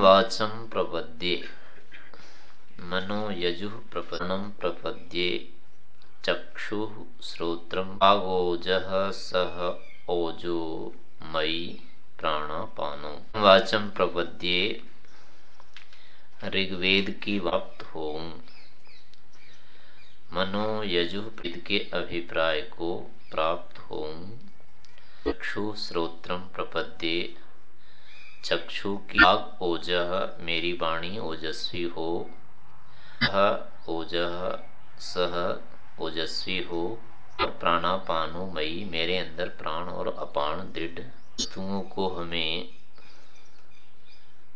वाचम प्रपद्ये। मनो यजु प्रपन्नम प्रपद्ये। चक्षु श्रोत्र आगोज सह ओजो मई प्राणापानो। वाचम प्रपद्ये। ऋग्वेद की वक्त हो मनो यजु के अभिप्राय को प्राप्त हो चक्षु श्रोत्रम प्रपद्ये। चक्षु की आग ओज? मेरी वाणी ओजस्वी हो। ओज। सह ओजस्वी हो। और प्राणापानो मई मेरे अंदर प्राण और अपान दृढ़ वस्तुओं को हमें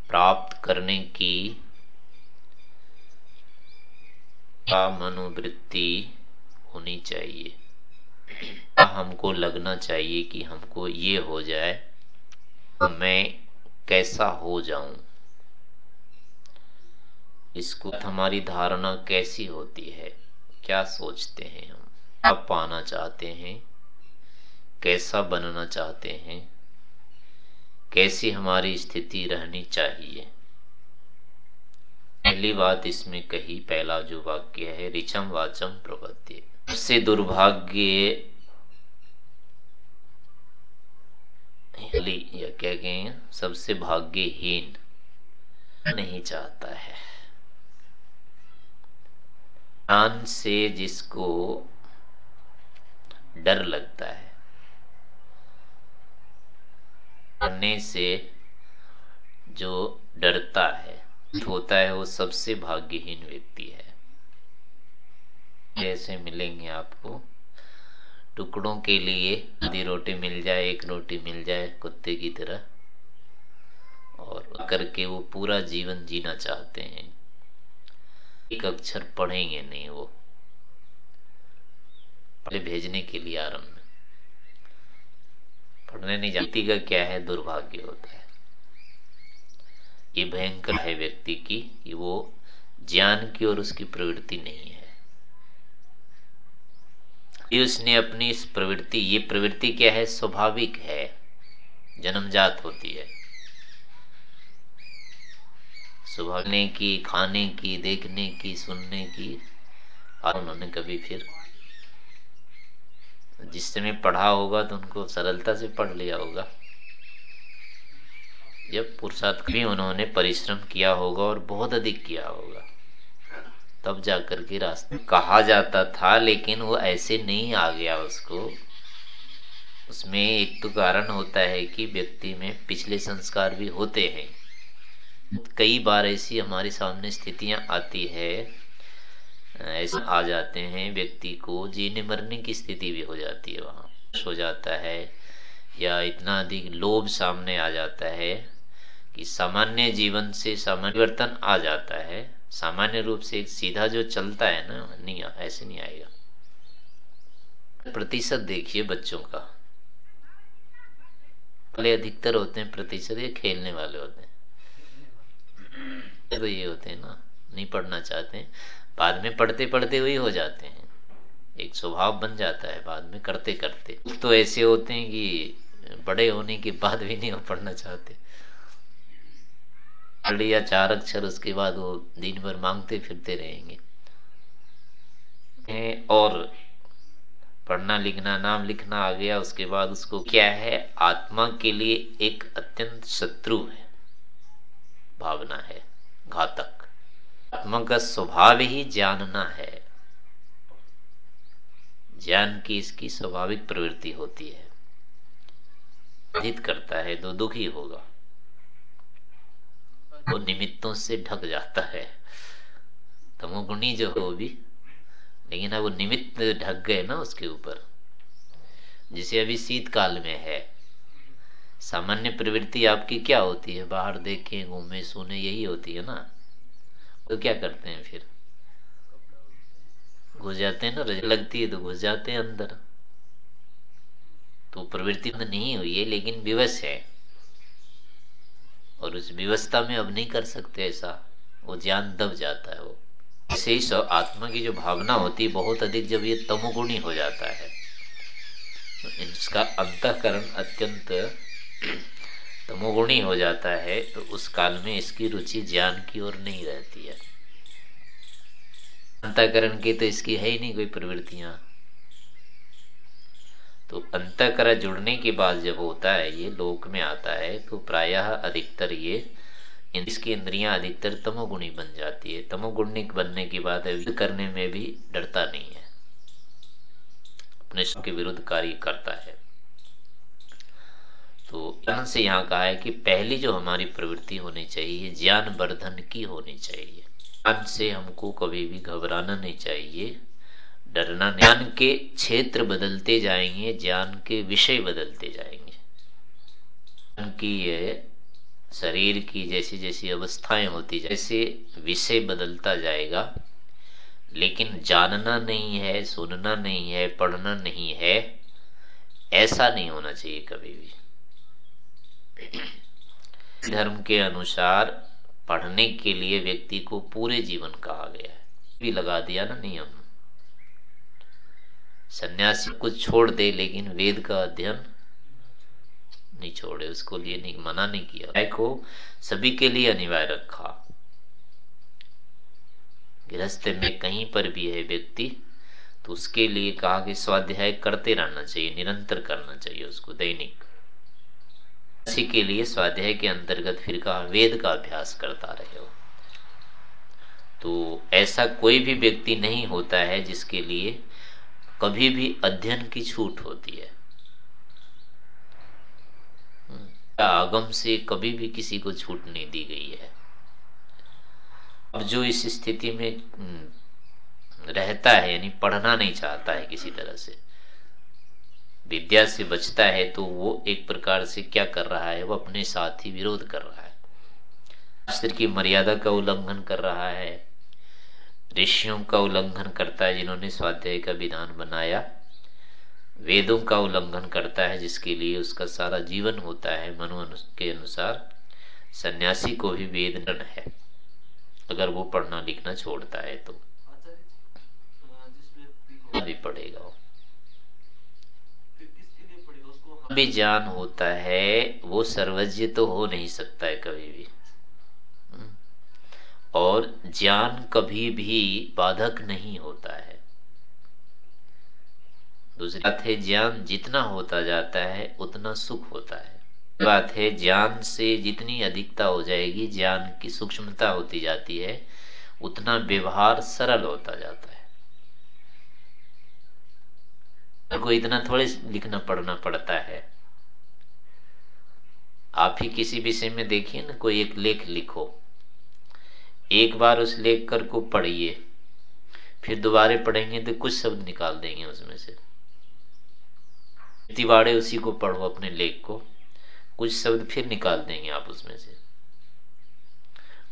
प्राप्त करने की मनोवृत्ति होनी चाहिए। हमको लगना चाहिए कि हमको ये हो जाए तो मैं कैसा हो जाऊँ? इसको हमारी धारणा कैसी होती है? क्या सोचते हैं हम? अब पाना चाहते हैं? कैसा बनना चाहते हैं? कैसी हमारी स्थिति रहनी चाहिए? पहली बात इसमें कही पहला जो वाक्य है, रिचम वाचम प्रपत्ति सबसे दुर्भाग्य या क्या कहें सबसे भाग्यहीन नहीं चाहता है। ज्ञान से जिसको डर लगता है, करने से जो डरता है होता है, वो सबसे भाग्यहीन व्यक्ति है। जैसे मिलेंगे आपको। टुकड़ों के लिए आधी रोटी मिल जाए, एक रोटी मिल जाए कुत्ते की तरह। और करके वो पूरा जीवन जीना चाहते हैं। एक अक्षर पढ़ेंगे नहीं वो। पहले भेजने के लिए आरंभ में। पढ़ने नहीं जाती का क्या है? दुर्भाग्य होता है। ये भयंकर है व्यक्ति की कि वो ज्ञान की और उसकी प्रवृत्ति नहीं है। उसने अपनी इस प्रवृत्ति, ये प्रवृत्ति क्या है? स्वाभाविक है। जन्मजात होती है। सुबहने की, खाने की, देखने की, सुनने की और उन्होंने कभी फिर जिस समय पढ़ा होगा तो उनको सरलता से पढ़ लिया होगा। जब पुरुषार्थ भी उन्होंने परिश्रम किया होगा और बहुत अधिक किया होगा। तब जाकर के रास्ते, कहा जाता था, लेकिन वो ऐसे नहीं आ गया उसको। उसमें एक तो कारण होता है कि व्यक्ति में पिछले संस्कार भी होते हैं। कई बार ऐसी हमारे सामने स्थितियाँ आती है, ऐसे आ जाते हैं, व्यक्ति को जीने मरने की स्थिति भी हो जाती है वहाँ। हो जाता है, या इतना अधिक लोभ सामने आ जाता है कि सामान्य जीवन से सामान्य वर्तन आ जाता है। सामान्य रूप से एक सीधा जो चलता है ना, नहीं, ऐसे नहीं आएगा। प्रतिशत देखिए बच्चों का। पहले अधिकतर होते हैं प्रतिशत, ये खेलने वाले होते हैं? तो ये होते हैं ना, नहीं पढ़ना चाहते बाद में पढ़ते पढ़ते वही हो जाते हैं। एक स्वभाव बन जाता है, बाद में करते करते। तो ऐसे होते हैं कि बड़े होने के बाद भी नहीं पढ़ना चाहते। लिया चार अक्षर उसके बाद वो दिन भर मांगते फिरते रहेंगे। और पढ़ना लिखना, नाम लिखना आ गया, उसके बाद उसको क्या है? आत्मा के लिए एक अत्यंत शत्रु है। भावना है, घातक। आत्मा का स्वभाव ही जानना है। ज्ञान की इसकी स्वाभाविक प्रवृत्ति होती है। करता है तो दुखी होगा। वो निमित्तों से ढक जाता है। तमोगुणी जो हो भी, लेकिन अब वो निमित्त ढक गए ना उसके ऊपर। जिसे अभी शीतकाल में है। सामान्य प्रवृत्ति आपकी क्या होती है? बाहर देखें, घूमे, सुने, यही होती है ना। तो क्या करते हैं फिर? घुस जाते हैं ना, रज लगती है तो घुस जाते हैं अंदर। तो प्रवृत्ति तो नहीं हुई है, लेकिन विवश है। और उस व्यवस्था में अब नहीं कर सकते ऐसा। वो ज्ञान दब जाता है वो। ऐसे ही सब आत्मा की जो भावना होती है, बहुत अधिक जब ये तमोगुणी हो जाता है तो इसका अंतकरण अत्यंत तमोगुणी हो जाता है तो उस काल में इसकी रुचि ज्ञान की ओर नहीं रहती है। अंतकरण की तो इसकी है ही नहीं कोई प्रवृत्तियाँ। तो अंतकरण जुड़ने के बाद जब होता है, ये लोक में आता है तो प्रायः अधिकतर ये इसकी इंद्रियाँ अधिकतर तमोगुणी बन जाती है। तमोगुणी बनने के बाद करने में भी डरता नहीं है। अपने के विरुद्ध कार्य करता है। तो यहाँ से यहाँ कहा है कि पहली जो हमारी प्रवृत्ति होनी चाहिए ज्ञान वर्धन की होनी चाहिए। ज्ञान से हमको कभी भी घबराना नहीं चाहिए। डरना, ज्ञान के क्षेत्र बदलते जाएँगे, ज्ञान के विषय बदलते जाएँगे। ज्ञान की ये, शरीर की जैसी जैसी अवस्थाएँ होती जैसे विषय बदलता जाएगा। लेकिन जानना नहीं है, सुनना नहीं है, पढ़ना नहीं है, ऐसा नहीं होना चाहिए कभी भी। धर्म के अनुसार पढ़ने के लिए व्यक्ति को पूरे जीवन कहा गया है। भी लगा दिया ना नियम। सन्यासी कुछ छोड़ दे, लेकिन वेद का अध्ययन नहीं छोड़े, उसको लिए नहीं, मना नहीं किया। को सभी के लिए अनिवार्य रखा। गृहस्थ में कहीं पर भी है व्यक्ति तो उसके लिए कहा कि स्वाध्याय करते रहना चाहिए, निरंतर करना चाहिए उसको, दैनिक। इसी के लिए स्वाध्याय के अंतर्गत फिर कहा, वेद का अभ्यास करता रहे हो। तो ऐसा कोई भी व्यक्ति नहीं होता है जिसके लिए कभी भी अध्ययन की छूट होती है। आगम से कभी भी किसी को छूट नहीं दी गई है। अब जो इस स्थिति में हम्म, रहता है यानी पढ़ना नहीं चाहता है किसी तरह से विद्या से बचता है तो वो एक प्रकार से क्या कर रहा है वो अपने साथ ही विरोध कर रहा है। शास्त्र की मर्यादा का उल्लंघन कर रहा है। ऋषियों का उल्लंघन करता है जिन्होंने स्वाध्याय का विधान बनाया। वेदों का उल्लंघन करता है जिसके लिए उसका सारा जीवन होता है मनु के अनुसार। सन्यासी को भी वेद है। अगर वो पढ़ना लिखना छोड़ता है तो। भी पढ़ेगा भी ज्ञान होता है वो सर्वज्ञ तो हो नहीं सकता है कभी भी। ज्ञान कभी भी बाधक नहीं होता है। दूसरी बात है, ज्ञान जितना होता जाता है, उतना सुख होता है। बात है, ज्ञान से जितनी अधिकता हो जाएगी, ज्ञान की सूक्ष्मता होती जाती है, उतना व्यवहार सरल होता जाता है। को इतना थोड़े लिखना पढ़ना पड़ता है। आप ही किसी विषय में देखिए ना, कोई एक लेख लिखो। एक बार उस लेख कर को पढ़िए, फिर दोबारे पढ़ेंगे तो कुछ शब्द निकाल देंगे उसमें से। तिवाड़े उसी को पढ़ो अपने लेख को, कुछ शब्द फिर निकाल देंगे आप उसमें से।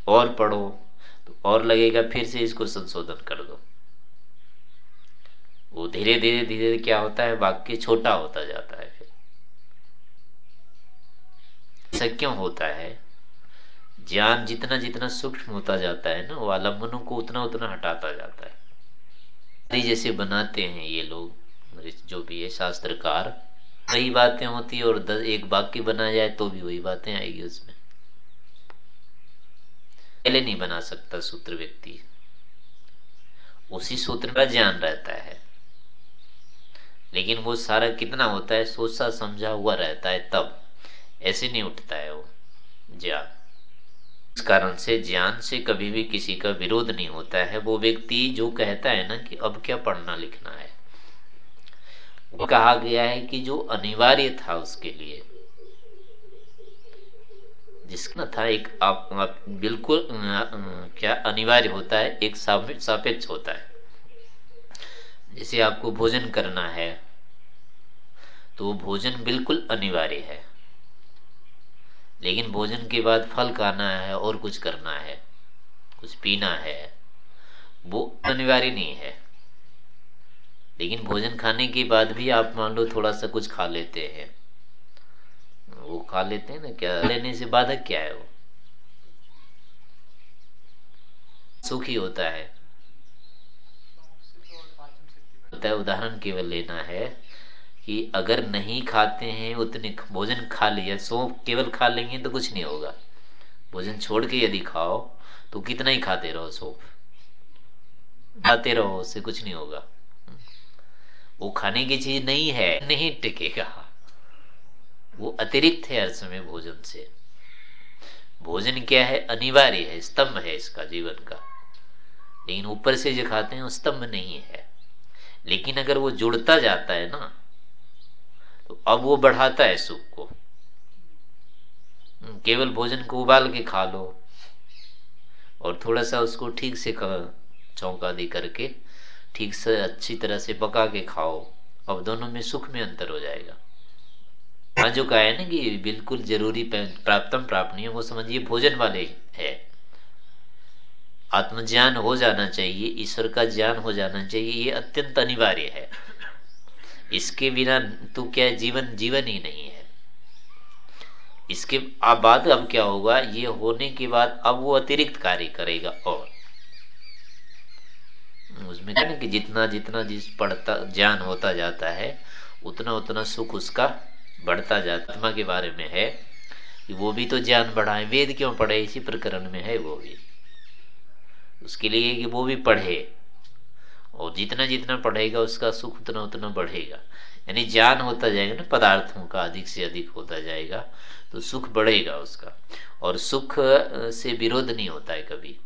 और पढ़ो तो और लगेगा फिर से इसको संशोधन कर दो। वो धीरे धीरे धीरे क्या होता है, वाक्य छोटा होता जाता है फिर। ऐसा क्यों होता है? ज्ञान जितना जितना सूक्ष्म होता जाता है ना, वो आलम्बनों को उतना उतना हटाता जाता है। जैसे बनाते हैं ये लोग जो भी है शास्त्रकार, वही बातें होती है, और दस एक वाक्य बना जाए तो भी वही बातें आएगी उसमें। पहले नहीं बना सकता सूत्र व्यक्ति। उसी सूत्र का ज्ञान रहता है। लेकिन वो सारा कितना होता है, सोचा समझा हुआ रहता है तब। ऐसे नहीं उठता है वो ज्ञान। इस कारण से ज्ञान से कभी भी किसी का विरोध नहीं होता है। वो व्यक्ति जो कहता है ना कि अब क्या पढ़ना लिखना है। वो कहा गया है कि जो अनिवार्य था उसके लिए जिसका था एक आप, आप बिल्कुल क्या अनिवार्य होता है एक सापेक्ष होता है। जैसे आपको भोजन करना है तो भोजन बिल्कुल अनिवार्य है। लेकिन भोजन के बाद फल खाना है और कुछ करना है कुछ पीना है वो अनिवार्य नहीं है। लेकिन भोजन खाने के बाद भी आप मान लो थोड़ा सा कुछ खा लेते हैं। वो खा लेते हैं ना क्या? लेने से बाधक क्या है वो? सुखी होता है। होता है उदाहरण केवल लेना है। कि अगर नहीं खाते हैं, उतने भोजन खा लिया सौंफ केवल खा लेंगे तो कुछ नहीं होगा। भोजन छोड़ के यदि खाओ तो कितना ही खाते रहो सौंफ खाते रहो, उससे कुछ नहीं होगा। वो खाने की चीज़ नहीं है, नहीं टिकेगा। वो अतिरिक्त है हर समय भोजन से। भोजन क्या है? अनिवार्य है, स्तंभ है इसका जीवन का। लेकिन ऊपर से जो खाते हैं, वो स्तंभ नहीं है। लेकिन अगर वो जुड़ता जाता है ना तो अब वो बढ़ाता है सुख को। हम्म, केवल भोजन को उबाल के खा लो और थोड़ा सा उसको ठीक से चौंका दी करके ठीक से अच्छी तरह से पका के खाओ। अब दोनों में सुख में अंतर हो जाएगा। हाँ जो कहा है ना कि बिल्कुल ज़रूरी प्राप्तम प्राप्त वो समझिए भोजन वाले है। आत्मज्ञान हो जाना चाहिए ईश्वर का ज्ञान हो जाना चाहिए ये अत्यंत अनिवार्य है। इसके बिना तो क्या जीवन जीवन ही नहीं है। इसके अब बाद अब क्या होगा? ये होने के बाद अब वो अतिरिक्त कार्य करेगा और। उसमें क्या कि जितना जितना जिस पढ़ता, ज्ञान होता जाता है, उतना उतना सुख उसका बढ़ता जाता आत्मा के बारे में है कि वो भी तो ज्ञान बढ़ाए। वेद क्यों पढ़े? इसी प्रकरण में है वो भी। उसके लिए कि वो भी पढ़े। और जितना जितना पढ़ेगा उसका सुख उतना उतना बढ़ेगा। यानी ज्ञान होता जाएगा ना, पदार्थों का अधिक से अधिक होता जाएगा तो सुख बढ़ेगा उसका। और सुख से विरोध नहीं होता है कभी।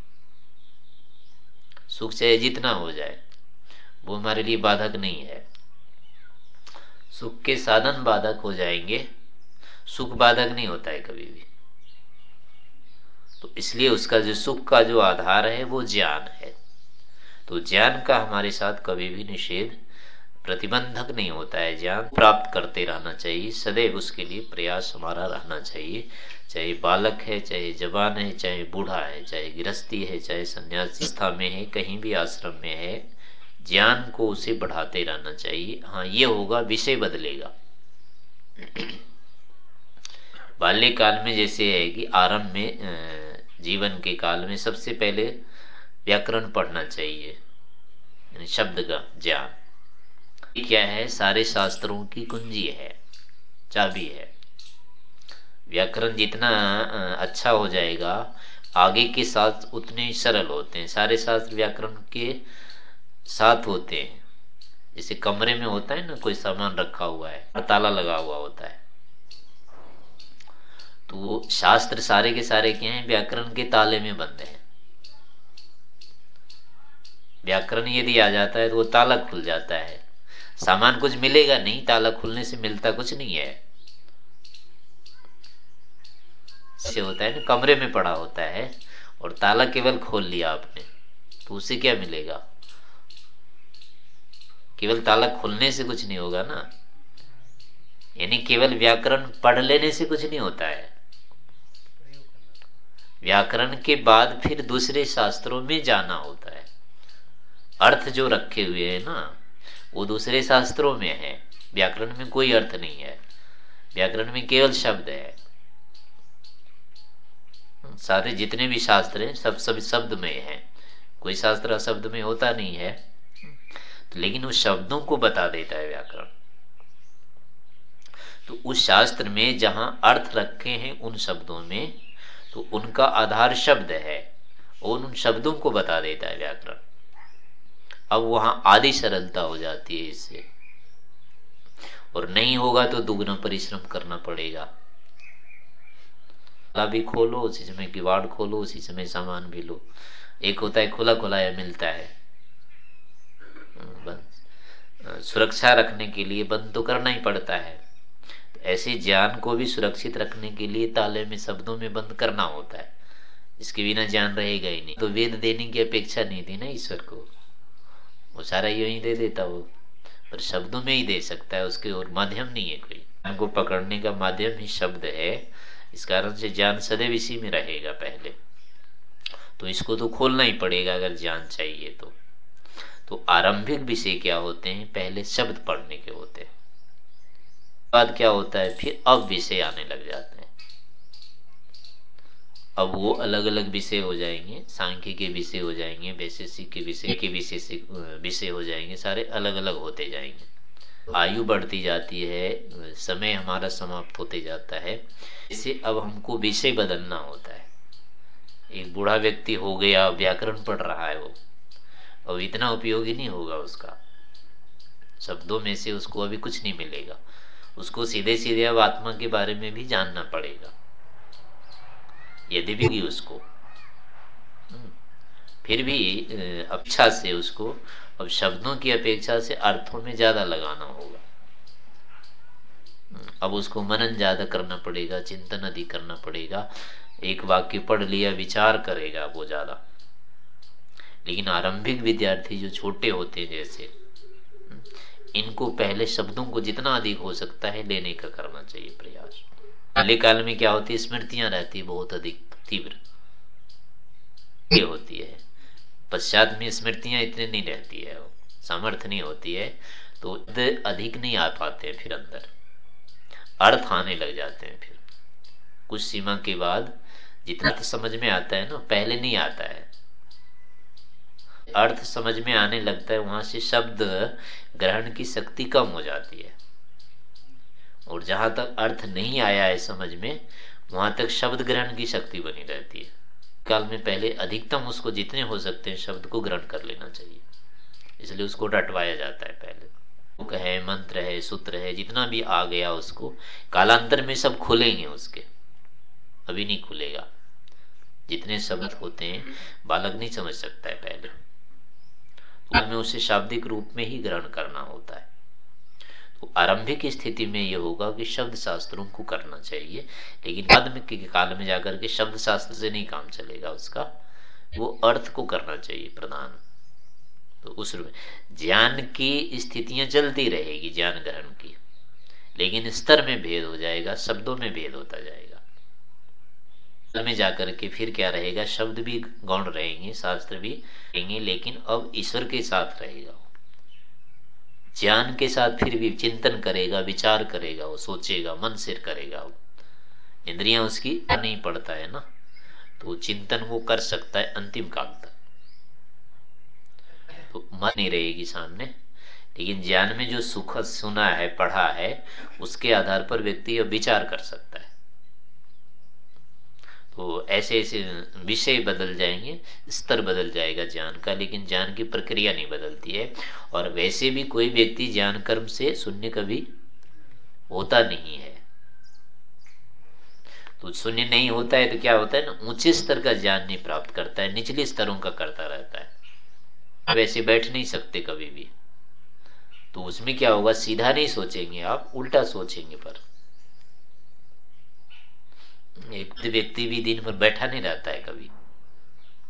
सुख चाहे जितना हो जाए, वो हमारे लिए बाधक नहीं है। सुख के साधन बाधक हो जाएँगे, सुख बाधक नहीं होता है कभी भी। तो इसलिए उसका जो सुख का जो आधार है, वो ज्ञान है। तो ज्ञान का हमारे साथ कभी भी निषेध प्रतिबंधक नहीं होता है। ज्ञान प्राप्त करते रहना चाहिए, सदैव उसके लिए प्रयास हमारा रहना चाहिए। चाहे बालक है, चाहे जवान है, चाहे बूढ़ा है, चाहे गृहस्थी है, चाहे संन्यासी में है, कहीं भी आश्रम में है, ज्ञान को उसे बढ़ाते रहना चाहिए। हाँ ये होगा, विषय बदलेगा। बाल्यकाल में जैसे है कि आरंभ में जीवन के काल में सबसे पहले व्याकरण पढ़ना चाहिए शब्द का ज्ञान। क्या है? सारे शास्त्रों की कुंजी है, चाबी है। व्याकरण जितना अच्छा हो जाएगा, आगे के साथ उतने सरल होते हैं। सारे शास्त्र व्याकरण के साथ होते हैं। जैसे कमरे में होता है ना, कोई सामान रखा हुआ है ताला लगा हुआ होता है। तो शास्त्र सारे के सारे क्या हैं? व्याकरण के ताले में बंद है। व्याकरण यदि आ जाता है तो वो ताला खुल जाता है। सामान कुछ मिलेगा नहीं ताला खुलने से मिलता कुछ नहीं है। से होता है ना, कमरे में पड़ा होता है और ताला केवल खोल लिया आपने तो उसे क्या मिलेगा? केवल ताला खोलने से कुछ नहीं होगा ना। यानी केवल व्याकरण पढ़ लेने से कुछ नहीं होता है। व्याकरण के बाद फिर दूसरे शास्त्रों में जाना होता है। अर्थ जो रखे हुए है ना, वो दूसरे शास्त्रों में है। व्याकरण में कोई अर्थ नहीं है। व्याकरण में केवल शब्द है। सारे जितने भी शास्त्र हैं, सब सब शब्द में है। कोई शास्त्र शब्द में होता नहीं है। तो लेकिन उस शब्दों को बता देता है व्याकरण। तो उस शास्त्र में जहाँ अर्थ रखे हैं उन शब्दों में तो उनका आधार शब्द है और उन शब्दों को बता देता है व्याकरण। अब वहाँ आदि सरलता हो जाती है इससे। और नहीं होगा तो दुगना परिश्रम करना पड़ेगा। भी खोलो, उसी समय किवाड़ खोलो, उसी समय सामान भी लो। एक होता है खुला खुलाया मिलता है। सुरक्षा रखने के लिए बंद तो करना ही पड़ता है। तो ऐसे ज्ञान को भी सुरक्षित रखने के लिए ताले में, शब्दों में बंद करना होता है। इसके बिना ज्ञान रहेगा ही नहीं। तो वेद देने की अपेक्षा नहीं थी ना ईश्वर को। वो सारा यू ही दे देता वो। पर शब्दों में ही दे सकता है, उसके और माध्यम नहीं है कोई। को पकड़ने का माध्यम ही शब्द है। इस कारण से ज्ञान सदैव इसी में रहेगा पहले। तो इसको तो खोलना ही पड़ेगा अगर ज्ञान चाहिए तो। तो आरंभिक विषय क्या होते हैं? पहले शब्द पढ़ने के होते हैं। बाद क्या होता है? फिर अब विषय आने लग जाते हैं। अब वो अलग अलग विषय हो जाएँगे, सांख्य के विषय हो जाएँगे, वैशेषिक के विषय के विषय विषय हो जाएँगे, सारे अलग अलग होते जाएँगे। आयु बढ़ती जाती है, समय हमारा समाप्त होते जाता है, इससे अब हमको विषय बदलना होता है। एक बूढ़ा व्यक्ति हो गया, व्याकरण पढ़ रहा है वो, अब इतना उपयोगी नहीं होगा उसका। शब्दों में से उसको अभी कुछ नहीं मिलेगा। उसको सीधे सीधे अब आत्मा के बारे में भी जानना पड़ेगा। यदि भी उसको। हम्म, फिर भी अच्छा से उसको अब शब्दों की अपेक्षा से अर्थों में ज़्यादा लगाना होगा। हम्म, अब उसको मनन ज़्यादा करना पड़ेगा चिंतन अधिक करना पड़ेगा। एक वाक्य पढ़ लिया विचार करेगा वो ज़्यादा। लेकिन आरंभिक विद्यार्थी जो छोटे होते हैं जैसे इनको पहले शब्दों को जितना अधिक हो सकता है लेने का करना चाहिए प्रयास। पहले काल में क्या होती है? स्मृतियाँ रहती है बहुत अधिक तीव्र। ये होती है। पश्चात में स्मृतियाँ इतनी नहीं रहती है। सामर्थ्य नहीं होती है। तो अधिक नहीं आ पाते हैं फिर अंदर। अर्थ आने लग जाते हैं फिर। कुछ सीमा के बाद जितना तो समझ में आता है ना, पहले नहीं आता है। अर्थ समझ में आने लगता है, वहाँ से शब्द ग्रहण की शक्ति कम हो जाती है। और जहाँ तक अर्थ नहीं आया है समझ में, वहाँ तक शब्द ग्रहण की शक्ति बनी रहती है। काल में पहले अधिकतम उसको जितने हो सकते हैं, शब्द को ग्रहण कर लेना चाहिए। इसलिए उसको डटवाया जाता है पहले। मुख है, मंत्र है, सूत्र है, जितना भी आ गया उसको, कालांतर में सब खुलेंगे उसके। अभी नहीं खुलेगा। जितने शब्द होते हैं, बालक नहीं समझ सकता है पहले। तो उसे शाब्दिक रूप में ही ग्रहण करना होता है। तो आरंभिक स्थिति में यह होगा कि शब्द शास्त्रों को करना चाहिए, लेकिन बाद में के काल में जाकर के शब्द शास्त्र से नहीं काम चलेगा उसका, वो अर्थ को करना चाहिए प्रधान। तो उस ज्ञान की स्थितियाँ चलती रहेगी, ज्ञान ग्रहण की, लेकिन स्तर में भेद हो जाएगा, शब्दों में भेद होता जाएगा। में जाकर के फिर क्या रहेगा, शब्द भी गौण रहेंगे, शास्त्र भी रहेंगे, लेकिन अब ईश्वर के साथ रहेगा ज्ञान के साथ फिर भी चिंतन करेगा, विचार करेगा, वो सोचेगा, मन से करेगा वो। इंद्रिया उसकी नहीं पड़ता है ना तो चिंतन वो कर सकता है अंतिम काल तक। तो मन नहीं रहेगी सामने, लेकिन ज्ञान में जो सुख सुना है, पढ़ा है, उसके आधार पर व्यक्ति विचार कर सकता है। तो ऐसे ऐसे विषय बदल जाएँगे, स्तर बदल जाएगा ज्ञान का, लेकिन ज्ञान की प्रक्रिया नहीं बदलती है। और वैसे भी कोई व्यक्ति ज्ञान कर्म से शून्य कभी होता नहीं है। तो शून्य नहीं होता है तो क्या होता है ना, ऊँचे स्तर का ज्ञान नहीं प्राप्त करता है, निचले स्तरों का करता रहता है। वैसे बैठ नहीं सकते कभी भी। तो उसमें क्या होगा, सीधा नहीं सोचेंगे आप, उल्टा सोचेंगे पर। व्यक्ति भी दिन भर बैठा नहीं रहता है कभी।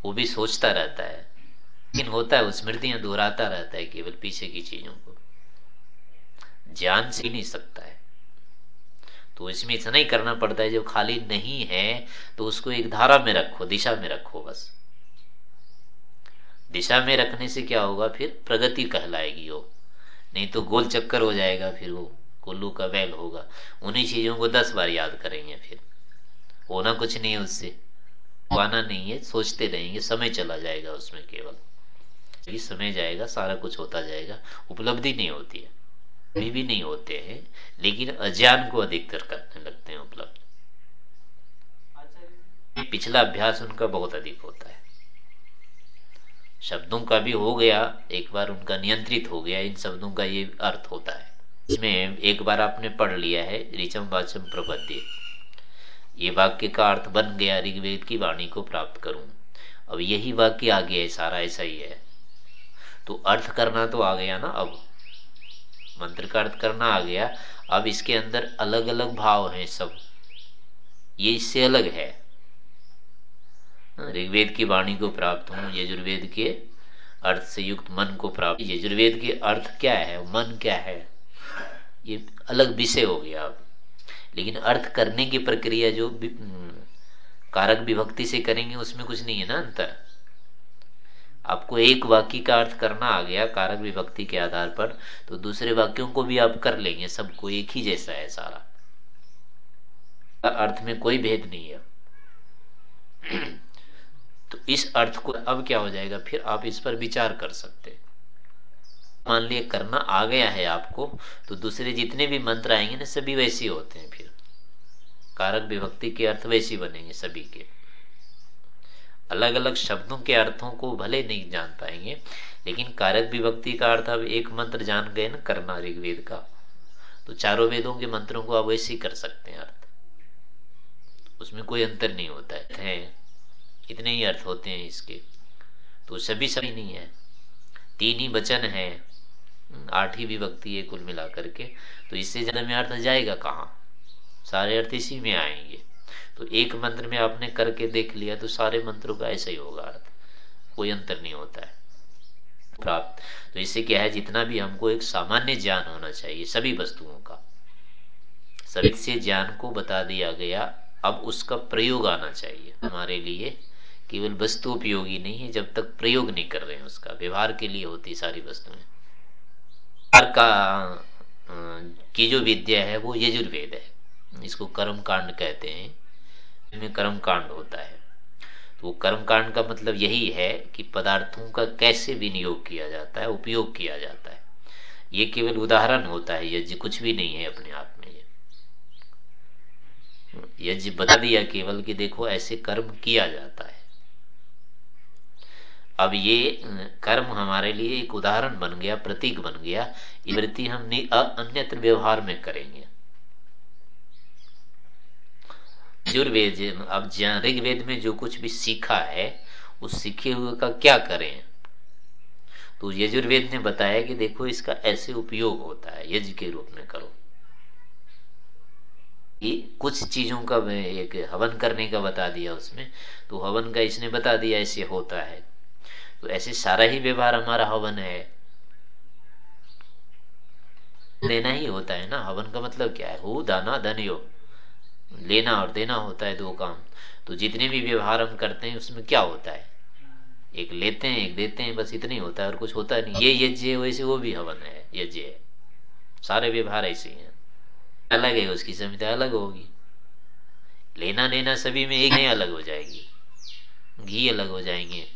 वो भी सोचता रहता है। लेकिन होता है स्मृतियाँ दोहराता रहता है केवल पीछे की चीज़ों को। ज्ञान से नहीं सकता है। तो इसमें इतना ही करना पड़ता है जो खाली नहीं है तो उसको एक धारा में रखो, दिशा में रखो बस। दिशा में रखने से क्या होगा? फिर प्रगति कहलाएगी वो। नहीं तो गोल चक्कर हो जाएगा, फिर वो, कुल्लू का बैल होगा। उन्हीं चीज़ों को दस बार याद करेंगे फिर। होना कुछ नहीं है उससे। पाना नहीं है, सोचते रहेंगे, समय चला जाएगा उसमें केवल। ये समय जाएगा, सारा कुछ होता जाएगा, उपलब्धि नहीं होती है। अभी भी नहीं होते हैं, लेकिन अज्ञान को अधिकतर करने लगते हैं उपलब्ध। पिछला अभ्यास उनका बहुत अधिक होता है। शब्दों का भी हो गया, एक बार उनका नियंत्रित हो गया, इन शब्दों का ये अर्थ होता है। इसमें एक बार आपने पढ़ लिया है रिचम वाचम प्रबद्ध ये वाक्य का अर्थ बन गया ऋग्वेद की वाणी को प्राप्त करूँ। अब यही वाक्य आ गया है, सारा ऐसा ही है। तो अर्थ करना तो आ गया ना अब। मंत्र का अर्थ करना आ गया। अब इसके अंदर अलग अलग भाव हैं सब। ये इससे अलग है। ऋग्वेद की वाणी को प्राप्त हूँ, यजुर्वेद के अर्थ से युक्त मन को प्राप्त। यजुर्वेद के अर्थ क्या है? मन क्या है? ये अलग विषय हो गया अब। लेकिन अर्थ करने की प्रक्रिया जो कारक विभक्ति से करेंगे, उसमें कुछ नहीं है ना अंतर। आपको एक वाक्य का अर्थ करना आ गया कारक विभक्ति के आधार पर तो दूसरे वाक्यों को भी आप कर लेंगे, सबको एक ही जैसा है सारा। अर्थ में कोई भेद नहीं है। तो इस अर्थ को अब क्या हो जाएगा? फिर आप इस पर विचार कर सकते मान लिया करना आ गया है आपको तो दूसरे जितने भी मंत्र आएँगे ना, सभी वैसे होते हैं फिर। कारक विभक्ति के अर्थ वैसे बनेंगे सभी के। अलग अलग शब्दों के अर्थों को भले नहीं जान पाएँगे, लेकिन कारक विभक्ति का अर्थ अब एक मंत्र जान गए ना करना ऋग्वेद का तो चारों वेदों के मंत्रों को आप वैसे ही कर सकते हैं अर्थ। उसमें कोई अंतर नहीं होता है, इतने ही अर्थ होते हैं इसके। तो सभी सभी नहीं है। तीन ही वचन है। आठ ही विभक्ति है कुल मिलाकर के। तो इससे अर्थ जाएगा कहाँ? सारे अर्थ इसी में आएँगे। तो एक मंत्र में आपने करके देख लिया तो सारे मंत्रों का ऐसा ही होगा अर्थ। कोई अंतर नहीं होता है। प्राप्त। तो इससे क्या है, जितना भी हमको एक सामान्य ज्ञान होना चाहिए, सभी वस्तुओं का। सभी से ज्ञान को बता दिया गया, अब उसका प्रयोग आना चाहिए। हमारे लिए केवल वस्तु उपयोगी नहीं है, जब तक प्रयोग नहीं कर रहे हैं उसका। व्यवहार के लिए होती सारी वस्तुएँ। का की जो विद्या है, वो यजुर्वेद है। इसको कर्म कांड कहते हैं। इसमें कर्म कांड होता है। तो कर्म कांड का मतलब यही है कि पदार्थों का कैसे विनियोग किया जाता है, उपयोग किया जाता है। ये केवल उदाहरण होता है, यज्ञ कुछ भी नहीं है अपने आप में ये। यज्ञ बता दिया केवल कि देखो ऐसे कर्म किया जाता है। अब ये कर्म हमारे लिए एक उदाहरण बन गया, प्रतीक बन गया। ये वृत्ति हम अन्यत्र व्यवहार में करेंगे। यजुर्वेद, अब ऋग्वेद में जो कुछ भी सीखा है, उस सीखे हुए का क्या करें? तो यजुर्वेद ने बताया कि देखो, इसका ऐसे उपयोग होता है, यज्ञ के रूप में करो। कि कुछ चीज़ों का एक हवन करने का बता दिया उसमें। तो हवन का इसने बता दिया, ऐसे होता है। तो ऐसे सारा ही व्यवहार हमारा हवन है। देना ही होता है ना। हवन का मतलब क्या है? हो, दाना धन यो लेना और देना होता है दो काम। तो जितने भी व्यवहार हम करते हैं, उसमें क्या होता है? एक लेते हैं, एक देते हैं, बस इतना ही होता है और कुछ होता नहीं। ये यज्ञ है, वैसे वो भी हवन है, यज्ञ है। सारे व्यवहार ऐसे हैं। अलग है, उसकी संहिता अलग होगी। लेना, देना सभी में एक नहीं अलग हो जाएगी। घी अलग हो जाएँगे।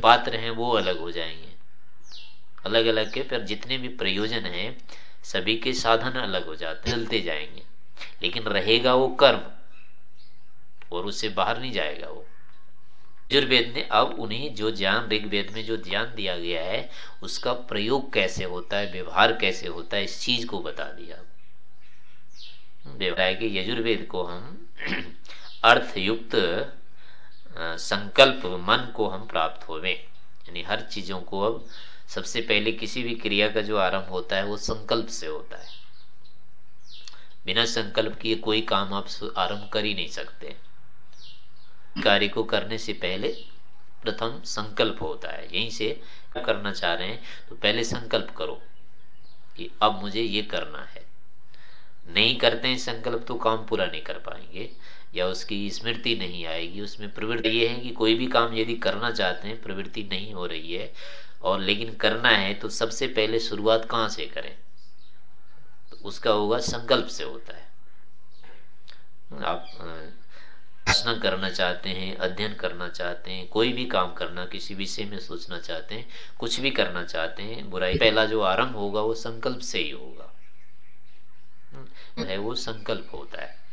पात्र हैं, वो अलग हो जाएँगे। अलग अलग के पर जितने भी प्रयोजन हैं, सभी के साधन अलग हो जाते चलते जाएँगे। लेकिन रहेगा वो कर्म, और उससे बाहर नहीं जाएगा वो। यजुर्वेद ने अब उन्हें जो ज्ञान, ऋग्वेद में जो ज्ञान दिया गया है, उसका प्रयोग कैसे होता है, व्यवहार कैसे होता है, इस चीज़ को बता दिया। व्यवहार के यजुर्वेद को हम अर्थयुक्त संकल्प मन को हम प्राप्त होवे। यानी हर चीज़ों को अब सबसे पहले किसी भी क्रिया का जो आरंभ होता है, वो संकल्प से होता है। बिना संकल्प किए कोई काम आप आरंभ कर ही नहीं सकते। कार्य को करने से पहले प्रथम संकल्प होता है। यहीं से करना चाह रहे हैं तो पहले संकल्प करो कि अब मुझे ये करना है। नहीं करते हैं संकल्प तो काम पूरा नहीं कर पाएँगे। या उसकी स्मृति नहीं आएगी, उसमें प्रवृत्ति ये है कि कोई भी काम यदि करना चाहते हैं, प्रवृत्ति नहीं हो रही है, और लेकिन करना है तो सबसे पहले शुरुआत कहाँ से करें? तो उसका होगा संकल्प से होता है। आप प्रश्न करना चाहते हैं, अध्ययन करना चाहते हैं, कोई भी काम करना, किसी विषय में सोचना चाहते हैं, कुछ भी करना चाहते हैं, बुराई पहला जो आरंभ होगा, वो संकल्प से ही होगा। है वो संकल्प होता है।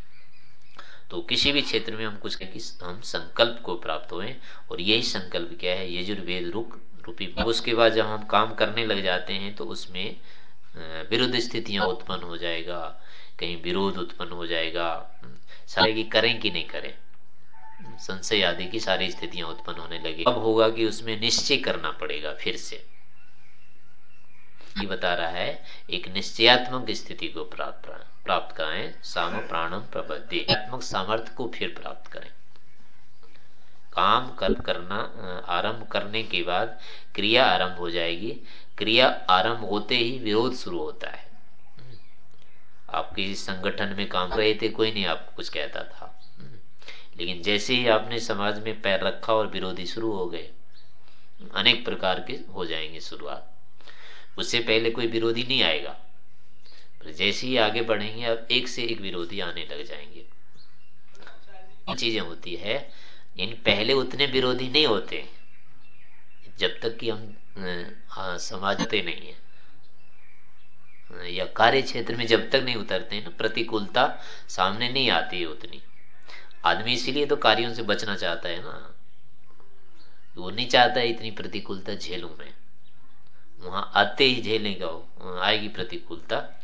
तो किसी भी क्षेत्र में हम कुछ कि हम संकल्प को प्राप्त हुए और यही संकल्प क्या है, यजुर्वेद रुक रूपी। उसके बाद जब हम काम करने लग जाते हैं तो उसमें विरुद्ध स्थितियाँ उत्पन्न हो जाएगा, कहीं विरोध उत्पन्न हो जाएगा, सारे की करें कि नहीं करें, संशय आदि की सारी स्थितियाँ उत्पन्न होने लगी अब होगा कि उसमें निश्चय करना पड़ेगा फिर से। ये बता रहा है, एक निश्चयात्मक स्थिति को प्राप्त प्राप्त करें, साम प्राणम प्रबद्धित्मक सामर्थ्य को फिर प्राप्त करें। काम कर करना आरंभ करने के बाद क्रिया आरंभ हो जाएगी। क्रिया आरंभ होते ही विरोध शुरू होता है। आप किसी संगठन में काम रहे थे, कोई नहीं आपको कुछ कहता था। लेकिन जैसे ही आपने समाज में पैर रखा और विरोधी शुरू हो गए, अनेक प्रकार के हो जाएँगे शुरुआत। उससे पहले कोई विरोधी नहीं आएगा। पर जैसे ही आगे बढ़ेंगे, अब एक से एक विरोधी आने लग जाएँगे। चीज़ें होती है। इन पहले उतने विरोधी नहीं होते, जब तक कि हम समझते नहीं है। या कार्य क्षेत्र में जब तक नहीं उतरते, ना प्रतिकूलता सामने नहीं आती है उतनी। आदमी इसीलिए तो कार्यों से बचना चाहता है ना। वो नहीं चाहता है इतनी प्रतिकूलता झेलू मैं। वहाँ आते ही झेलेगा आएगी प्रतिकूलता।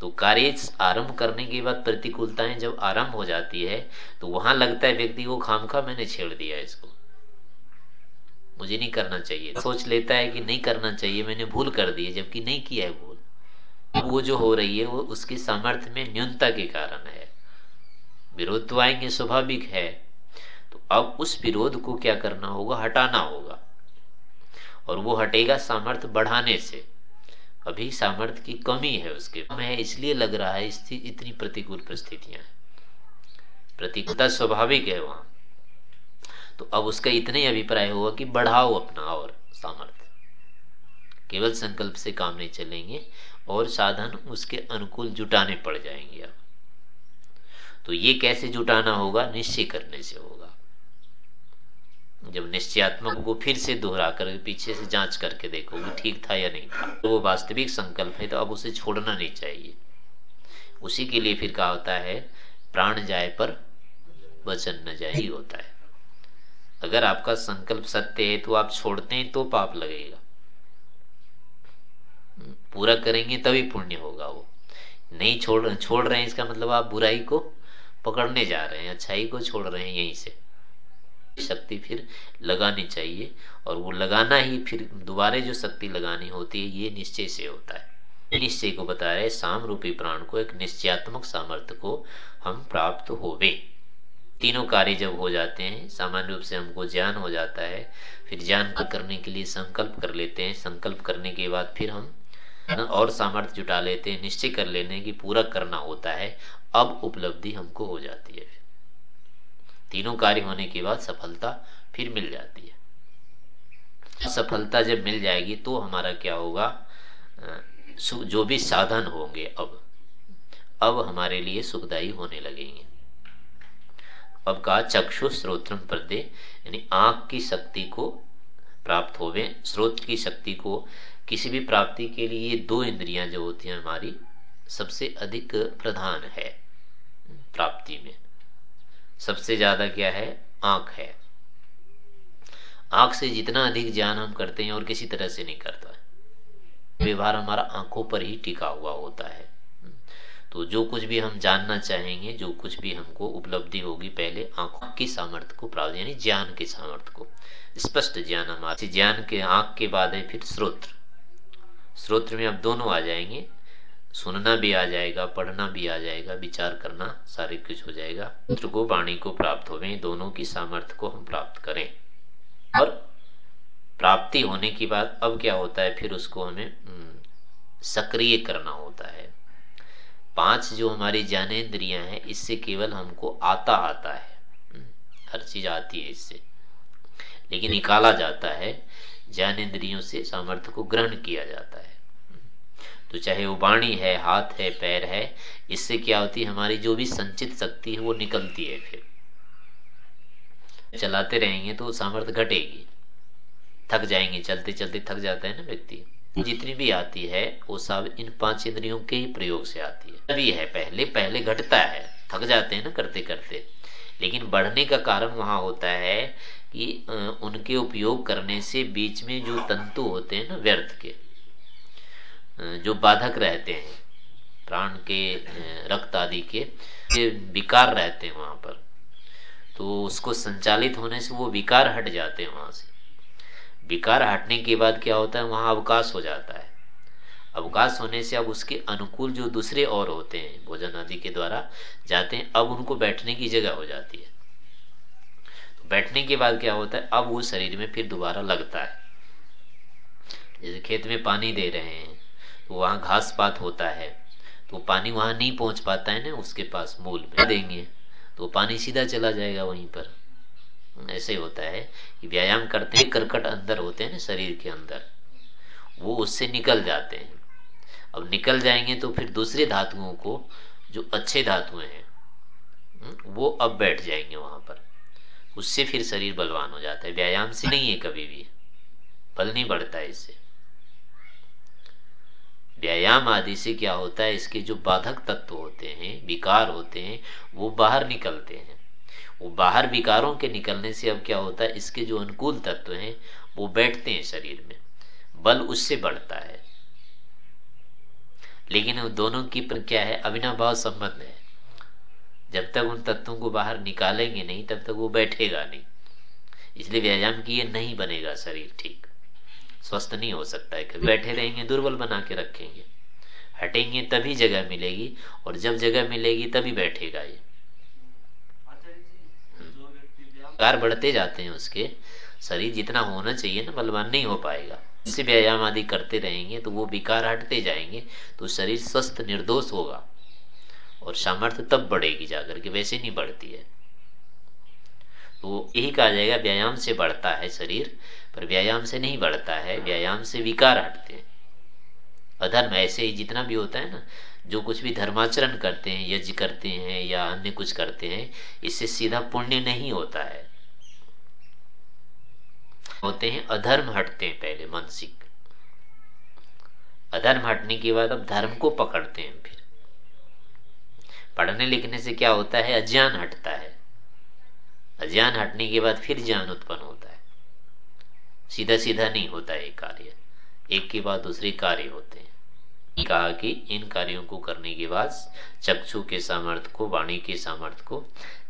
तो कार्य आरंभ करने के बाद प्रतिकूलताएँ जब आरंभ हो जाती है तो वहाँ लगता है व्यक्ति को खाम खा मैंने छेड़ दिया इसको। मुझे नहीं करना चाहिए। सोच लेता है कि नहीं करना चाहिए, मैंने भूल कर दी जबकि नहीं किया है भूल। वो जो हो रही है, वो उसके सामर्थ्य में न्यूनता के कारण है। विरोध तो आएँगे, स्वाभाविक है। तो अब उस विरोध को क्या करना होगा? हटाना होगा। और वो हटेगा सामर्थ्य बढ़ाने से। अभी सामर्थ्य की कमी है उसके है, इसलिए लग रहा है इतनी प्रतिकूल परिस्थितियाँ प्रतिकूलता स्वाभाविक है वहाँ। तो अब उसका इतने अभिप्राय हुआ कि बढ़ाओ अपना और सामर्थ्य। केवल संकल्प से काम नहीं चलेंगे और साधन उसके अनुकूल जुटाने पड़ जाएँगे अब। तो ये कैसे जुटाना होगा, निश्चय करने से होगा। जब निश्चयात्मक को फिर से दोहरा कर पीछे से जाँच करके देखो वो ठीक था या नहीं था। तो वो वास्तविक संकल्प है तो अब उसे छोड़ना नहीं चाहिए। उसी के लिए फिर कहा होता है प्राण जाए पर वचन न जाए ही होता है। अगर आपका संकल्प सत्य है तो आप छोड़ते हैं तो पाप लगेगा। पूरा करेंगे तभी पुण्य होगा वो। नहीं छोड़ छोड़ रहे हैं इसका मतलब आप बुराई को पकड़ने जा रहे हैं अच्छाई को छोड़ रहे हैं यहीं से। शक्ति फिर लगानी चाहिए और वो लगाना ही फिर दोबारे जो शक्ति लगानी होती है, ये निश्चय से होता है। निश्चय को बता रहे साम रूपी प्राण को एक निश्चयात्मक सामर्थ्य को हम प्राप्त होवे। तीनों कार्य जब हो जाते हैं, सामान्य रूप से हमको ज्ञान हो जाता है, फिर ज्ञान करने के लिए संकल्प कर लेते हैं। संकल्प करने के बाद फिर हम और सामर्थ्य जुटा लेते हैं, निश्चय कर लेने की पूरा करना होता है। अब उपलब्धि हमको हो जाती है तीनों कार्य होने के बाद सफलता फिर मिल जाती है। सफलता जब मिल जाएगी तो हमारा क्या होगा? जो भी साधन होंगे अब अब हमारे लिए सुखदायी होने लगेंगे। अब कहा चक्षु स्रोत्रम प्रदे, यानी आँख की शक्ति को प्राप्त होवे, स्रोत की शक्ति को, किसी भी प्राप्ति के लिए ये दो इंद्रियाँ जो होती हैं हमारी, सबसे अधिक प्रधान है प्राप्ति में। सबसे ज़्यादा क्या है? आँख है। आँख से जितना अधिक ज्ञान हम करते हैं और किसी तरह से नहीं करता। व्यवहार हमारा आँखों पर ही टिका हुआ होता है। तो जो कुछ भी हम जानना चाहेंगे, जो कुछ भी हमको उपलब्धि होगी, पहले आँखों की सामर्थ्य को प्राप्त यानी ज्ञान के सामर्थ्य को। स्पष्ट ज्ञान हमारे, ज्ञान के आँख के बाद है फिर स्रोत्र। स्रोत्र में अब दोनों आ जाएँगे। सुनना भी आ जाएगा पढ़ना भी आ जाएगा विचार करना सारे कुछ हो जाएगा। पुत्र को वाणी को प्राप्त हो दोनों की सामर्थ्य को हम प्राप्त करें। और प्राप्ति होने के बाद अब क्या होता है फिर उसको हमें हम्म, सक्रिय करना होता है। पाँच जो हमारी ज्ञानेन्द्रियाँ हैं इससे केवल हमको आता आता है। हम्म, हर चीज़ आती है इससे। लेकिन निकाला जाता है ज्ञानेन्द्रियों से सामर्थ्य को ग्रहण किया जाता है। तो चाहे वो वाणी है, हाथ है, पैर है, इससे क्या होती है, हमारी जो भी संचित शक्ति है, वो निकलती है फिर। चलाते रहेंगे तो सामर्थ्य घटेगी। थक जाएँगे, चलते चलते थक जाता है ना व्यक्ति। जितनी भी आती है, वो सब इन पाँच इंद्रियों के ही प्रयोग से आती है। अभी है, पहले पहले घटता है। थक जाते हैं ना करते करते। लेकिन बढ़ने का कारण वहाँ होता है कि उनके उपयोग करने से बीच में जो तंतु होते हैं ना, व्यर्थ के जो बाधक रहते हैं, प्राण के रक्त आदि के विकार रहते हैं वहाँ पर। तो उसको संचालित होने से वो विकार हट जाते हैं वहाँ से। विकार हटने के बाद क्या होता है, वहाँ अवकाश हो जाता है। अवकाश होने से अब उसके अनुकूल जो दूसरे और होते हैं, भोजन आदि के द्वारा जाते हैं, अब उनको बैठने की जगह हो जाती है। तो बैठने के बाद क्या होता है, अब वो शरीर में फिर दोबारा लगता है। जैसे खेत में पानी दे रहे हैं तो वहाँ घास पात होता है। तो पानी वहाँ नहीं पहुँच पाता है ना उसके पास मूल में देंगे। तो पानी सीधा चला जाएगा वहीं पर। ऐसे होता है कि व्यायाम करते हैं करकट अंदर होते हैं ना शरीर के अंदर। वो उससे निकल जाते हैं। अब निकल जाएँगे तो फिर दूसरे धातुओं को जो अच्छे धातुएँ हैं हम्म, वो अब बैठ जाएँगे वहाँ पर। उससे फिर शरीर बलवान हो जाता है। व्यायाम से नहीं है कभी भी। बल नहीं बढ़ता है इससे। व्यायाम आदि से क्या होता है, इसके जो बाधक तत्व होते हैं, विकार होते हैं, वो बाहर निकलते हैं। वो बाहर विकारों के निकलने से अब क्या होता है, इसके जो अनुकूल तत्व हैं, वो बैठते हैं शरीर में। बल उससे बढ़ता है। लेकिन दोनों की क्या है, अविनाभाव संबंध है। जब तक उन तत्वों को बाहर निकालेंगे नहीं, तब तक वो बैठेगा नहीं। इसलिए व्यायाम किए नहीं बनेगा शरीर ठीक। स्वस्थ नहीं हो सकता है। कभी बैठे रहेंगे, दुर्बल बना के रखेंगे। हटेंगे तभी जगह मिलेगी और जब जगह मिलेगी तभी बैठेगा ये। कार बढ़ते जाते हैं उसके। शरीर जितना होना चाहिए ना, बलवान नहीं हो पाएगा। इससे व्यायाम आदि करते रहेंगे तो वो विकार हटते जाएँगे तो शरीर स्वस्थ, निर्दोष होगा। और सामर्थ्य तब बढ़ेगी जाकर के, वैसे नहीं बढ़ती है। तो यही कहा जाएगा, व्यायाम से बढ़ता है शरीर। पर व्यायाम से नहीं बढ़ता है, व्यायाम से विकार हटते हैं। अधर्म ऐसे ही जितना भी होता है ना, जो कुछ भी धर्माचरण करते हैं, यज्ञ करते हैं या अन्य कुछ करते हैं, इससे सीधा पुण्य नहीं होता है। होते हैं, अधर्म हटते हैं पहले मानसिक। अधर्म हटने के बाद अब धर्म को पकड़ते हैं फिर। पढ़ने लिखने से क्या होता है? अज्ञान हटता है। अज्ञान हटने के बाद फिर ज्ञान उत्पन्न होता है। सीधा सीधा नहीं होता है कार्य। एक के बाद दूसरे कार्य होते हैं। कहा कि इन कार्यों को करने के बाद, चक्षु के सामर्थ्य को, वाणी के सामर्थ्य को,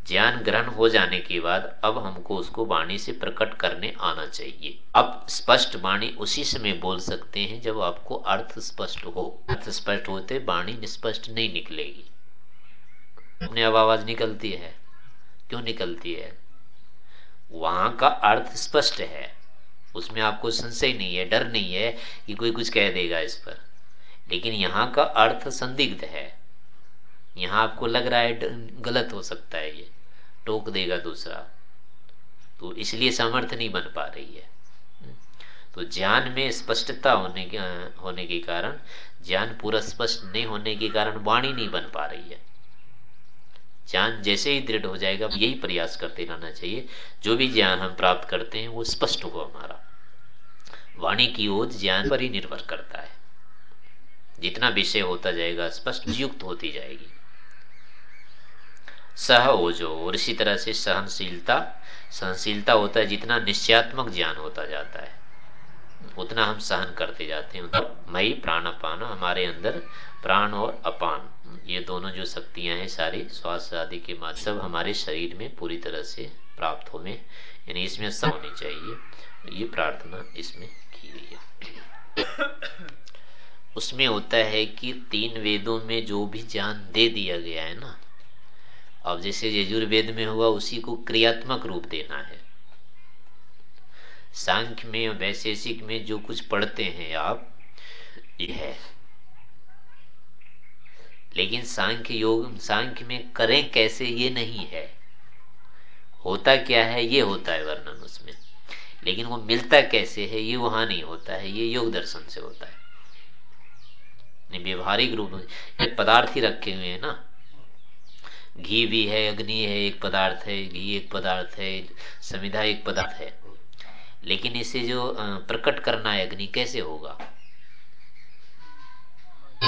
ज्ञान ग्रहण हो जाने के बाद अब हमको उसको वाणी से प्रकट करने आना चाहिए। अब स्पष्ट वाणी उसी समय बोल सकते हैं जब आपको अर्थ स्पष्ट हो। अर्थ स्पष्ट होते वाणी स्पष्ट नहीं निकलेगी। अपने अब आवाज़ निकलती है। क्यों निकलती है? वहाँ का अर्थ स्पष्ट है। उसमें आपको संशय नहीं है, डर नहीं है कि कोई कुछ कह देगा इस पर। लेकिन यहाँ का अर्थ संदिग्ध है। यहाँ आपको लग रहा है गलत हो सकता है ये। टोक देगा दूसरा। तो इसलिए समर्थ नहीं बन पा रही है। तो ज्ञान में स्पष्टता होने के होने के कारण, ज्ञान पूरा स्पष्ट नहीं होने के कारण वाणी नहीं बन पा रही है। ज्ञान जैसे ही दृढ़ हो जाएगा यही प्रयास करते रहना चाहिए। जो भी ज्ञान हम प्राप्त करते हैं, वो स्पष्ट हो हमारा। वाणी की ओर ज्ञान पर ही निर्भर करता है। जितना विषय होता जाएगा, स्पष्ट युक्त होती जाएगी। सह ओजो और इसी तरह से सहनशीलता सहनशीलता होता है, जितना निश्चयात्मक ज्ञान होता जाता है, उतना हम सहन करते जाते हैं। मई, प्राण, अपान, हमारे अंदर प्राण और अपान, ये दोनों जो शक्तियाँ हैं, सारी स्वास्थ्य आदि के माध्यम हमारे शरीर में पूरी तरह से प्राप्त होने, यानी इसमें सब होनी चाहिए। ये प्रार्थना इसमें की गई है। उसमें होता है कि तीन वेदों में जो भी ज्ञान दे दिया गया है ना, अब जैसे यजुर्वेद में हुआ, उसी को क्रियात्मक रूप देना है। सांख्य में, वैशेषिक में जो कुछ पढ़ते हैं आप यह है। लेकिन सांख्य योग, सांख्य में करें कैसे, ये नहीं है। होता क्या है, ये होता है वर्णन उसमें। लेकिन वो मिलता कैसे है, ये वहाँ नहीं होता है, ये योग दर्शन से होता है। व्यवहारिक रूप में पदार्थ ही रखे हुए हैं ना। घी भी है, अग्नि है, एक पदार्थ है, घी एक पदार्थ है संविधा एक पदार्थ है। लेकिन इसे जो प्रकट करना है अग्नि, कैसे होगा?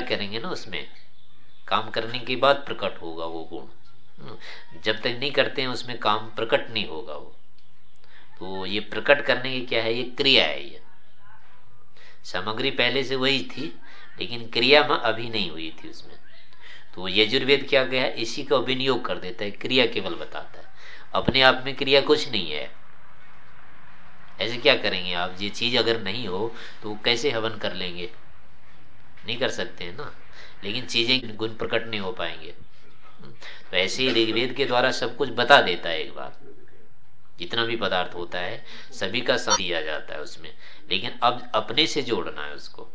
करेंगे ना उसमें? काम करने के बाद प्रकट होगा वो गुण। जब तक नहीं करते हैं, उसमें काम प्रकट नहीं होगा वो। तो ये प्रकट करने की क्या है? ये क्रिया है ये। सामग्री पहले से वही थी, लेकिन क्रिया में अभी नहीं हुई थी उसमें। तो यजुर्वेद क्या गया इसी का विनियोग कर देता है, क्रिया केवल बताता है। अपने आप में क्रिया कुछ नहीं है। ऐसे क्या करेंगे आप? ये चीज़ अगर नहीं हो तो कैसे हवन कर लेंगे? नहीं कर सकते हैं ना? लेकिन चीज़ें गुण प्रकट नहीं हो पाएँगे। तो ऐसे ही ऋग्वेद के द्वारा सब कुछ बता देता है एक बार जितना भी पदार्थ होता है, सभी का सम दिया जाता है उसमें। लेकिन अब अपने से जोड़ना है उसको।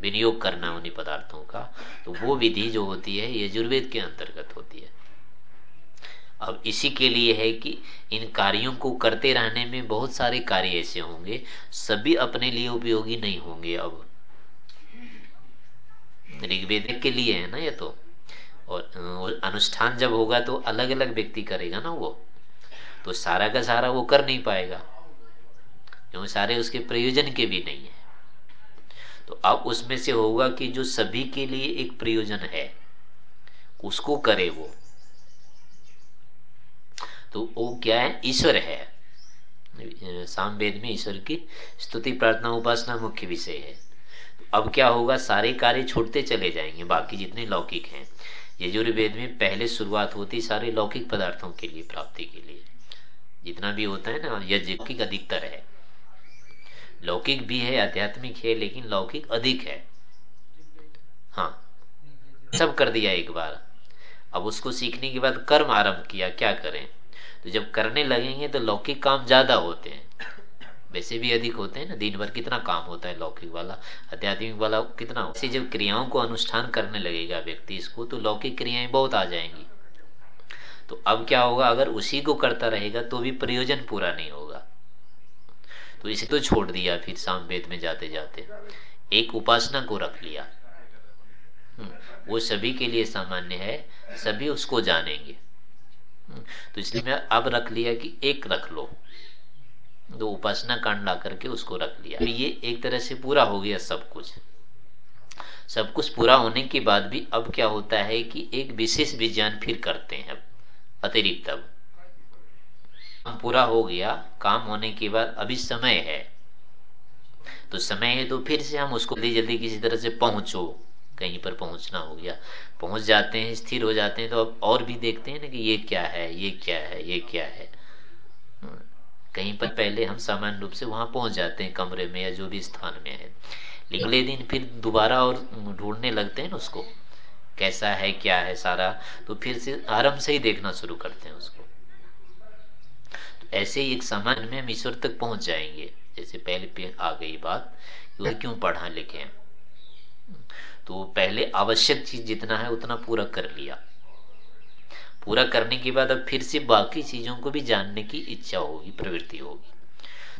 विनियोग करना उन्हीं पदार्थों का। तो वो विधि जो होती है, ये यजुर्वेद के अंतर्गत होती है। अब इसी के लिए है कि इन कार्यों को करते रहने में बहुत सारे कार्य ऐसे होंगे, सभी अपने लिए उपयोगी नहीं होंगे अब। ऋग्वेद के लिए है ना ये तो? और अनुष्ठान जब होगा तो अलग अलग व्यक्ति करेगा ना वो। तो सारा का सारा वो कर नहीं पाएगा। क्योंकि सारे उसके प्रयोजन के भी नहीं है। तो अब उसमें से होगा कि जो सभी के लिए एक प्रयोजन है, उसको करे वो। तो वो क्या है? ईश्वर है। साम वेद में ईश्वर की स्तुति, प्रार्थना, उपासना मुख्य विषय है। अब क्या होगा? सारे कार्य छोड़ते चले जाएँगे, बाकी जितने लौकिक हैं। यजुर्वेद में पहले शुरुआत होती सारे लौकिक पदार्थों के लिए, प्राप्ति के लिए। जितना भी होता है ना, यज्ञ की अधिकतर है। लौकिक भी है, आध्यात्मिक है, लेकिन लौकिक अधिक है। हाँ। सब कर दिया एक बार। अब उसको सीखने के बाद कर्म आरंभ किया, क्या करें? तो जब करने लगेंगे तो लौकिक काम ज़्यादा होते हैं। वैसे भी अधिक होते हैं ना दिन भर कितना काम होता है लौकिक वाला आध्यात्मिक वाला कितना ऐसे जब क्रियाओं को अनुष्ठान करने लगेगा व्यक्ति इसको तो लौकिक क्रियाएँ बहुत आ जाएँगी। तो अब क्या होगा अगर उसी को करता रहेगा तो भी प्रयोजन पूरा नहीं होगा। तो इसे तो छोड़ दिया फिर साम वेद में जाते जाते। एक उपासना को रख लिया। हम्म, वो सभी के लिए सामान्य है सभी उसको जानेंगे। हम्म, तो इसलिए मैं अब रख लिया कि एक रख लो। दो उपासना कांड ला करके उसको रख लिया। तो ये एक तरह से पूरा हो गया सब कुछ। सब कुछ पूरा होने के बाद भी अब क्या होता है कि एक विशेष विज्ञान फिर करते हैं अतिरिक्त अब। काम पूरा हो गया, काम होने के बाद अभी समय है। तो समय है तो फिर से हम उसको जल्दी जल्दी किसी तरह से पहुंचो, कहीं पर पहुँचना हो गया। पहुँच जाते हैं, स्थिर हो जाते हैं तो अब और भी देखते हैं ना कि ये क्या है, ये क्या है, ये क्या है। कहीं पर पहले हम सामान्य रूप से वहाँ पहुँच जाते हैं कमरे में या जो भी स्थान में है। लेकिन अगले दिन फिर दोबारा और ढूँढने लगते हैं ना उसको, कैसा है, क्या है सारा तो फिर से आरंभ से ही देखना शुरू करते हैं उसको। तो ऐसे ही एक सामान्य में हम ईश्वर तक पहुँच जाएँगे। जैसे पहले पे आ गई बात क्यों पढ़ा लिखे तो पहले आवश्यक चीज़ जितना है उतना पूरा कर लिया। पूरा करने के बाद अब फिर से बाकी चीज़ों को भी जानने की इच्छा होगी, प्रवृत्ति होगी।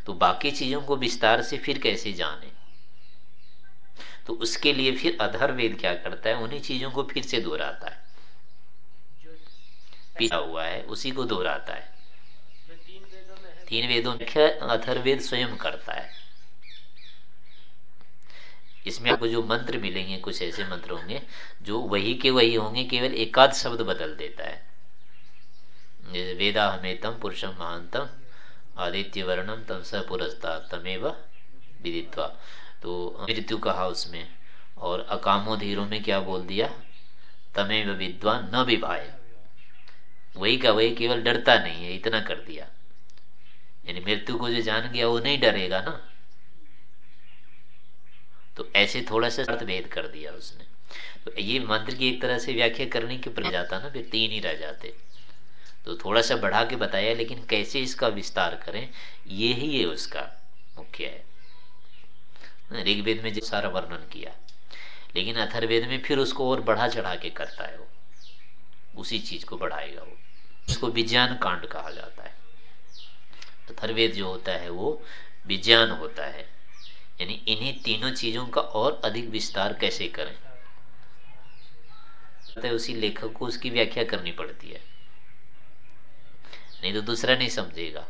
तो बाकी चीज़ों को विस्तार से फिर कैसे जाने? तो उसके लिए फिर अधर वेद क्या करता है? उन्हीं चीज़ों को फिर से दोहराता है। पीछा हुआ है, उसी को दोहराता है। तीन वेदों में अथर्वेद स्वयं करता है। इसमें आपको जो मंत्र मिलेंगे, कुछ ऐसे मंत्र होंगे, जो वही के वही होंगे, केवल एकाध शब्द बदल देता है। जैसे वेदा हमेतम पुरुषम महानतम आदित्य वर्णम तम स पुरस्ता तमेव विदित्वा। तो मृत्यु कहा उसमें, और अकामो धीरों में क्या बोल दिया? तमेव विद्वान न विभाय वही का वही केवल डरता नहीं है, इतना कर दिया। यानी मृत्यु को जो जान गया, वो नहीं डरेगा ना? तो ऐसे थोड़ा सा अर्थ भेद कर दिया उसने। तो ये मंत्र की एक तरह से व्याख्या करने के पर जाता ना, फिर तीन ही रह जाते। तो थोड़ा सा बढ़ा के बताया, लेकिन कैसे इसका विस्तार करें, ये ही है उसका मुख्य है। ऋग्वेद में जो सारा वर्णन किया, लेकिन अथर्वेद में फिर उसको और बढ़ा चढ़ा के करता है वो। उसी चीज़ को बढ़ाएगा वो। उसको विज्ञान कांड कहा जाता है। अथर्वेद जो होता है वो विज्ञान होता है। यानी इन्हीं तीनों चीज़ों का और अधिक विस्तार कैसे करें? उसी लेखक को उसकी व्याख्या करनी पड़ती है। नहीं तो दूसरा नहीं समझेगा।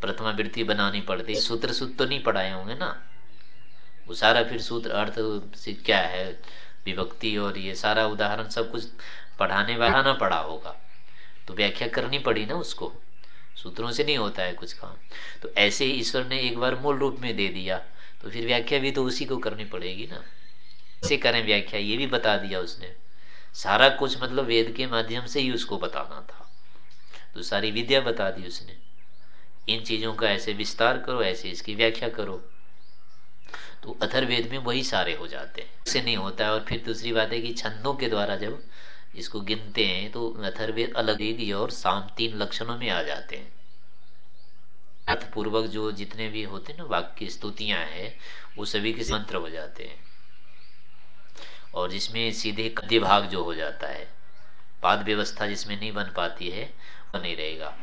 प्रथमा वृत्ति बनानी पड़ती सूत्र सूत्र तो नहीं पढ़ाए होंगे ना? वो सारा फिर सूत्र, अर्थ से क्या है? विभक्ति और ये सारा उदाहरण सब कुछ पढ़ाने वाला ना पढ़ा होगा। तो व्याख्या करनी पड़ी ना उसको। सूत्रों से नहीं होता है कुछ काम। तो ऐसे ही ईश्वर ने एक बार मूल रूप में दे दिया। तो फिर व्याख्या भी तो उसी को करनी पड़ेगी ना। कैसे करें व्याख्या, ये भी बता दिया उसने। सारा कुछ मतलब वेद के माध्यम से ही उसको बताना था। तो सारी विद्या बता दी उसने। इन चीज़ों का ऐसे विस्तार करो, ऐसे इसकी व्याख्या करो। तो अथर्वेद में वही सारे हो जाते हैं। इससे नहीं होता है और फिर दूसरी बात है कि छंदों के द्वारा जब इसको गिनते हैं तो अथर्वेद अलग ही और साम तीन लक्षणों में आ जाते हैं। अर्थपूर्वक जो जितने भी होते हैं ना, वाक्य स्तुतियाँ हैं, वो सभी के मंत्र हो जाते हैं। और जिसमें सीधे भाग जो हो जाता है, पाद व्यवस्था जिसमें नहीं बन पाती है नहीं रहेगा,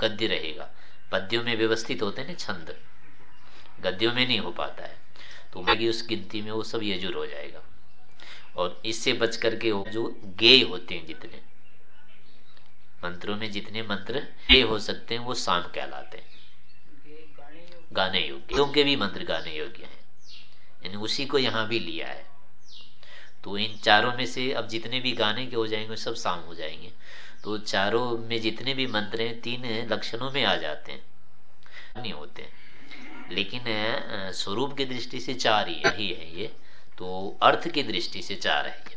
गद्य रहेगा। पद्यों में व्यवस्थित होते हैं छंद। गद्यों में नहीं हो पाता है। तो मैगी उस गिनती में वो सब यजुर हो जाएगा। और इससे बच करके वो जो गेय होते हैं जितने, मंत्रों में जितने मंत्र गेय हो सकते हैं, वो शाम कहलाते हैं। गाने योग्य। के भी मंत्र गाने योग्य हैं। यानी उसी को यहाँ भी लिया है। तो इन चारों में से अब जितने भी गाने के हो जाएँगे सब शाम हो जाएँगे। तो चारों में जितने भी मंत्र हैं तीन लक्षणों में आ जाते हैं। नहीं होते। लेकिन स्वरूप की दृष्टि से चार ही है, ये। तो अर्थ की दृष्टि से चार है ये।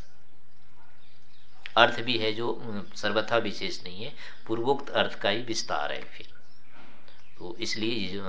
अर्थ भी है जो सर्वथा विशेष नहीं है। पूर्वोक्त अर्थ का ही विस्तार है फिर। तो इसलिए